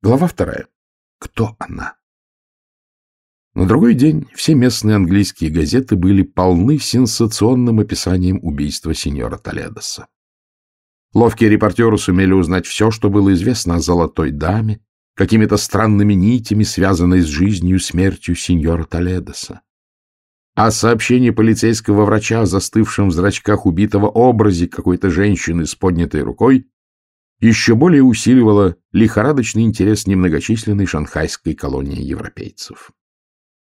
Глава вторая. Кто она? На другой день все местные английские газеты были полны сенсационным описанием убийства сеньора Толедоса. Ловкие репортеры сумели узнать все, что было известно о золотой даме, какими-то странными нитями, связанной с жизнью и смертью сеньора Толедоса. А сообщение полицейского врача о застывшем в зрачках убитого образе какой-то женщины с поднятой рукой еще более усиливало лихорадочный интерес немногочисленной шанхайской колонии европейцев.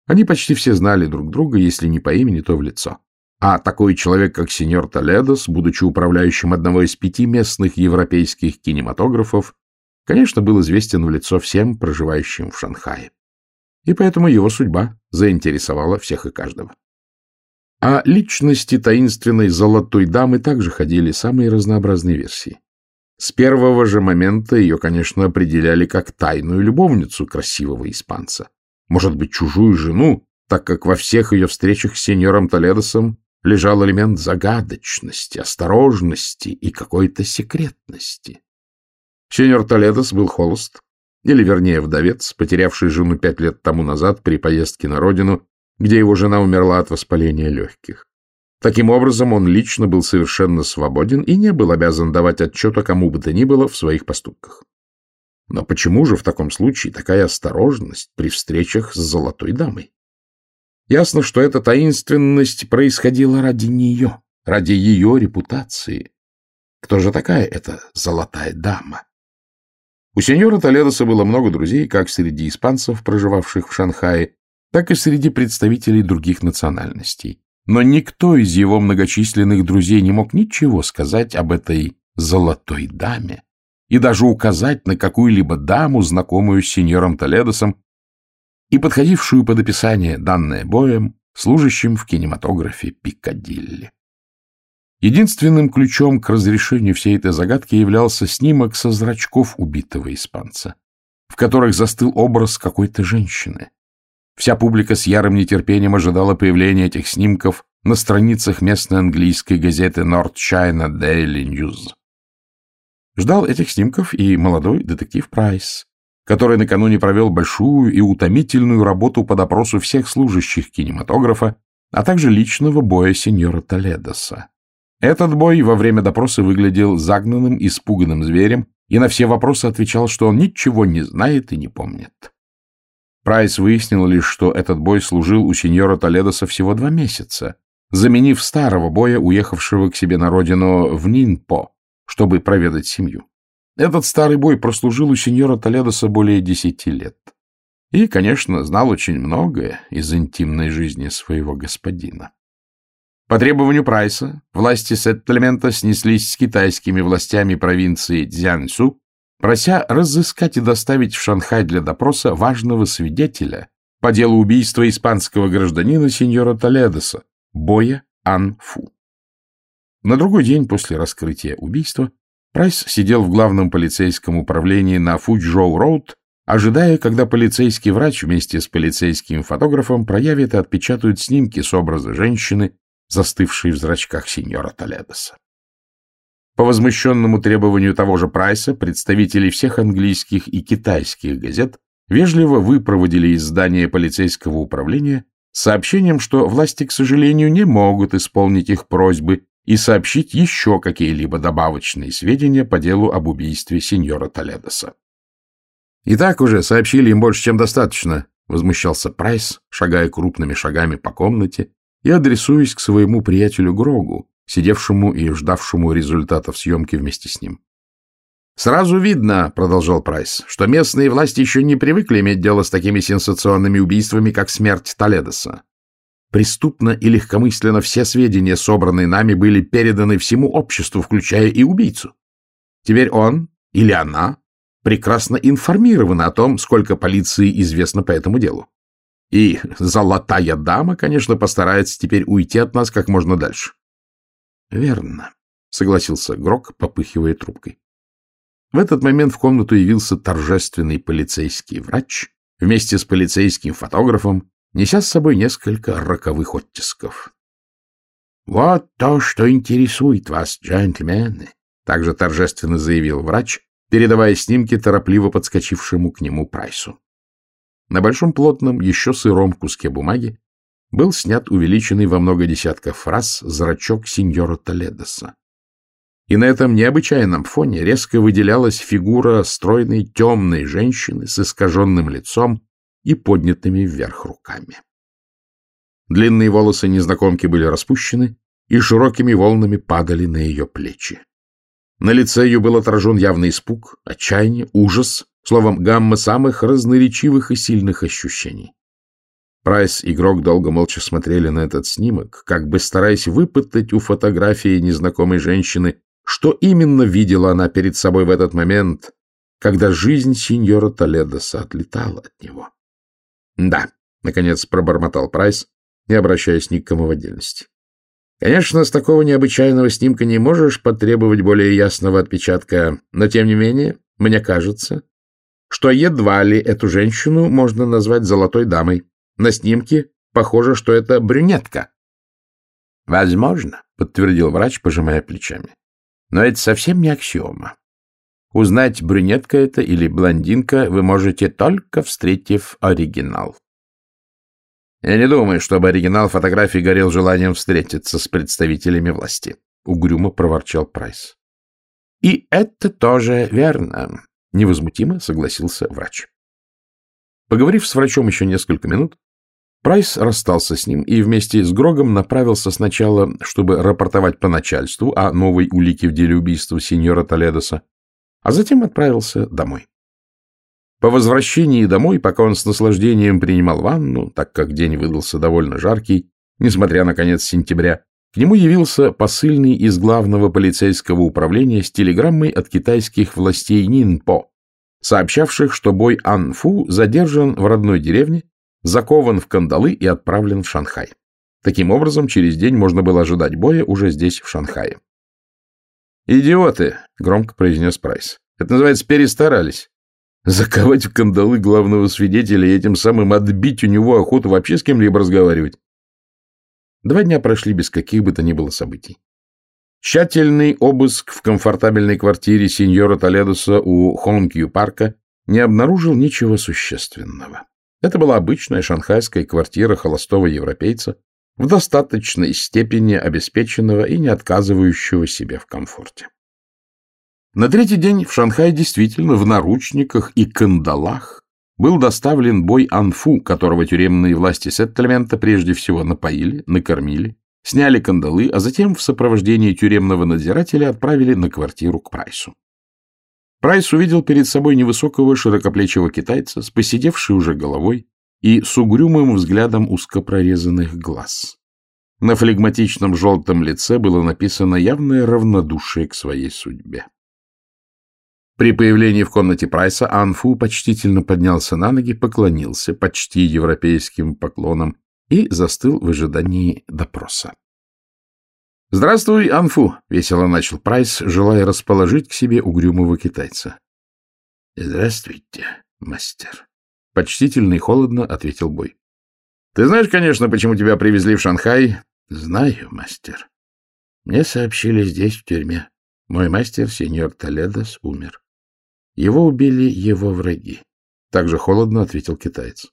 Они почти все знали друг друга, если не по имени, то в лицо. А такой человек, как сеньор Толедос, будучи управляющим одного из пяти местных европейских кинематографов, конечно, был известен в лицо всем проживающим в Шанхае. И поэтому его судьба заинтересовала всех и каждого. О личности таинственной золотой дамы также ходили самые разнообразные версии. С первого же момента ее, конечно, определяли как тайную любовницу красивого испанца может быть, чужую жену, так как во всех ее встречах с сеньором Толедосом лежал элемент загадочности, осторожности и какой-то секретности. Сеньор Толедос был холост, или, вернее, вдовец, потерявший жену пять лет тому назад при поездке на родину, где его жена умерла от воспаления легких. Таким образом, он лично был совершенно свободен и не был обязан давать отчета кому бы то ни было в своих поступках. Но почему же в таком случае такая осторожность при встречах с золотой дамой? Ясно, что эта таинственность происходила ради нее, ради ее репутации. Кто же такая эта золотая дама? У сеньора Толедоса было много друзей, как среди испанцев, проживавших в Шанхае, так и среди представителей других национальностей. Но никто из его многочисленных друзей не мог ничего сказать об этой золотой даме, и даже указать на какую-либо даму, знакомую с сеньором Толедосом, и подходившую под описание, данное боем, служащим в кинематографе Пикадилли. Единственным ключом к разрешению всей этой загадки являлся снимок со зрачков убитого испанца, в которых застыл образ какой-то женщины. Вся публика с ярым нетерпением ожидала появления этих снимков на страницах местной английской газеты North China Daily News. Ждал этих снимков и молодой детектив Прайс, который накануне провел большую и утомительную работу по допросу всех служащих кинематографа, а также личного боя сеньора Толедоса. Этот бой во время допроса выглядел загнанным, испуганным зверем и на все вопросы отвечал, что он ничего не знает и не помнит. Прайс выяснил лишь, что этот бой служил у сеньора Толедоса всего два месяца, заменив старого боя, уехавшего к себе на родину в Нинпо, чтобы проведать семью. Этот старый бой прослужил у сеньора Толедоса более десяти лет. И, конечно, знал очень многое из интимной жизни своего господина. По требованию Прайса власти сеттельмента снеслись с китайскими властями провинции Цзяньсу, прося разыскать и доставить в Шанхай для допроса важного свидетеля по делу убийства испанского гражданина сеньора Толедоса, Боя Анфу. На другой день после раскрытия убийства Прайс сидел в главном полицейском управлении на Фуджоу-роуд, ожидая, когда полицейский врач вместе с полицейским фотографом проявит и отпечатают снимки с образа женщины, застывшей в зрачках сеньора Толедоса. По возмущенному требованию того же Прайса представители всех английских и китайских газет вежливо выпроводили из здания полицейского управления сообщением, что власти, к сожалению, не могут исполнить их просьбы и сообщить еще какие-либо добавочные сведения по делу об убийстве сеньора Толедоса. «И так уже сообщили им больше, чем достаточно», — возмущался Прайс, шагая крупными шагами по комнате и адресуясь к своему приятелю Грогу, сидевшему и ждавшему результатов съемки вместе с ним. «Сразу видно, — продолжал Прайс, — что местные власти еще не привыкли иметь дело с такими сенсационными убийствами, как смерть Толедоса. Преступно и легкомысленно все сведения, собранные нами, были переданы всему обществу, включая и убийцу. Теперь он или она прекрасно информированы о том, сколько полиции известно по этому делу. И золотая дама, конечно, постарается теперь уйти от нас как можно дальше. — Верно, — согласился Грок, попыхивая трубкой. В этот момент в комнату явился торжественный полицейский врач вместе с полицейским фотографом неся с собой несколько роковых оттисков. — Вот то, что интересует вас, джентльмены, — также торжественно заявил врач, передавая снимки торопливо подскочившему к нему Прайсу. На большом плотном, еще сыром куске бумаги был снят увеличенный во много десятков фраз зрачок сеньора Толедоса. И на этом необычайном фоне резко выделялась фигура стройной темной женщины с искаженным лицом и поднятыми вверх руками. Длинные волосы незнакомки были распущены и широкими волнами падали на ее плечи. На лице ее был отражен явный испуг, отчаяние, ужас, словом, гамма самых разноречивых и сильных ощущений. Прайс и Грок долго молча смотрели на этот снимок, как бы стараясь выпытать у фотографии незнакомой женщины, что именно видела она перед собой в этот момент, когда жизнь сеньора Толедоса отлетала от него. — Да, — наконец пробормотал Прайс, не обращаясь ни к кому в отдельности. Конечно, с такого необычайного снимка не можешь потребовать более ясного отпечатка, но, тем не менее, мне кажется, что едва ли эту женщину можно назвать золотой дамой. На снимке похоже, что это брюнетка. — Возможно, — подтвердил врач, пожимая плечами. — Но это совсем не аксиома. Узнать, брюнетка это или блондинка, вы можете только встретив оригинал. Я не думаю, чтобы оригинал фотографии горел желанием встретиться с представителями власти, — угрюмо проворчал Прайс. — И это тоже верно, — невозмутимо согласился врач. Поговорив с врачом еще несколько минут, Прайс расстался с ним и вместе с Грогом направился сначала, чтобы рапортовать по начальству о новой улике в деле убийства сеньора Толедоса, а затем отправился домой. По возвращении домой, пока он с наслаждением принимал ванну, так как день выдался довольно жаркий, несмотря на конец сентября, к нему явился посыльный из главного полицейского управления с телеграммой от китайских властей Нинпо, сообщавших, что бой Анфу задержан в родной деревне, закован в кандалы и отправлен в Шанхай. Таким образом, через день можно было ожидать боя уже здесь, в Шанхае. «Идиоты!» — громко произнес Прайс. «Это называется перестарались. Заковать в кандалы главного свидетеля и этим самым отбить у него охоту вообще с кем-либо разговаривать. Два дня прошли без каких бы то ни было событий. Тщательный обыск в комфортабельной квартире сеньора Толедоса у Хонкью парка не обнаружил ничего существенного. Это была обычная шанхайская квартира холостого европейца, в достаточной степени обеспеченного и не отказывающего себе в комфорте. На третий день в Шанхай действительно в наручниках и кандалах был доставлен бой Анфу, которого тюремные власти сеттельмента прежде всего напоили, накормили, сняли кандалы, а затем в сопровождении тюремного надзирателя отправили на квартиру к Прайсу. Прайс увидел перед собой невысокого широкоплечего китайца с посидевшей уже головой и с угрюмым взглядом узкопрорезанных глаз. На флегматичном желтом лице было написано явное равнодушие к своей судьбе. При появлении в комнате Прайса Анфу почтительно поднялся на ноги, поклонился почти европейским поклоном и застыл в ожидании допроса. — Здравствуй, Анфу! — весело начал Прайс, желая расположить к себе угрюмого китайца. — Здравствуйте, мастер. Почтительно и холодно ответил Бой. — Ты знаешь, конечно, почему тебя привезли в Шанхай? — Знаю, мастер. Мне сообщили здесь, в тюрьме. Мой мастер, сеньор Толедос, умер. Его убили его враги. Так же холодно ответил китаец.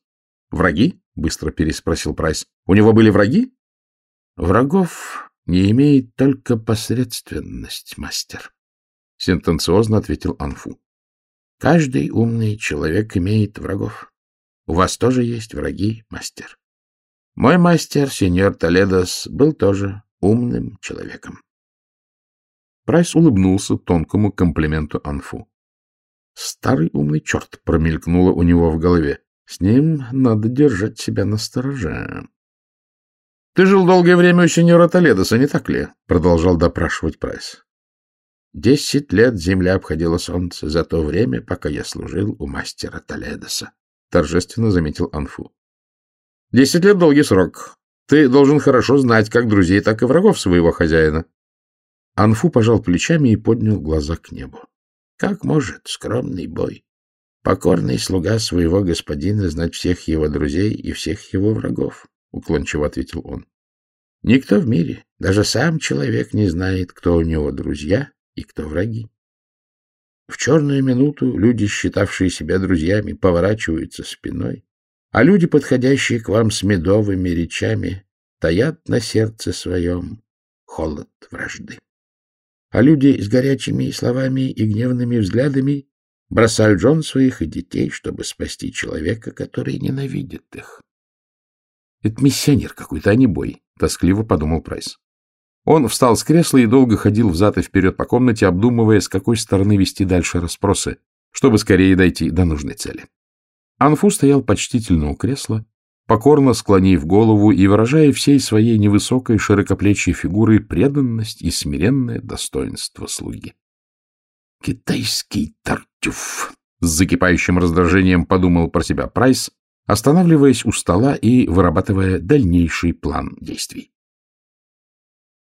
Враги? Быстро переспросил Прайс. У него были враги? Врагов не имеет только посредственность, мастер. Сентенциозно ответил Анфу. Каждый умный человек имеет врагов. У вас тоже есть враги, мастер. Мой мастер, сеньор Толедос, был тоже умным человеком. Прайс улыбнулся тонкому комплименту Анфу. Старый умный черт промелькнуло у него в голове. С ним надо держать себя на стороже. — Ты жил долгое время у сеньора Толедоса, не так ли? — продолжал допрашивать Прайс. — Десять лет земля обходила солнце за то время, пока я служил у мастера Толедоса, — торжественно заметил Анфу. — Десять лет — долгий срок. Ты должен хорошо знать как друзей, так и врагов своего хозяина. Анфу пожал плечами и поднял глаза к небу. Как может скромный бой, покорный слуга своего господина знать всех его друзей и всех его врагов? — уклончиво ответил он. — Никто в мире, даже сам человек не знает, кто у него друзья и кто враги. В черную минуту люди, считавшие себя друзьями, поворачиваются спиной, а люди, подходящие к вам с медовыми речами, таят на сердце своем холод вражды. А люди с горячими словами и гневными взглядами бросают жен своих и детей, чтобы спасти человека, который ненавидит их. — Это миссионер какой-то, а не бой, — тоскливо подумал Прайс. Он встал с кресла и долго ходил взад и вперед по комнате, обдумывая, с какой стороны вести дальше расспросы, чтобы скорее дойти до нужной цели. Анфу стоял почтительно у кресла, покорно склонив голову и выражая всей своей невысокой широкоплечьей фигурой преданность и смиренное достоинство слуги. «Китайский тартюф!» — с закипающим раздражением подумал про себя Прайс, останавливаясь у стола и вырабатывая дальнейший план действий.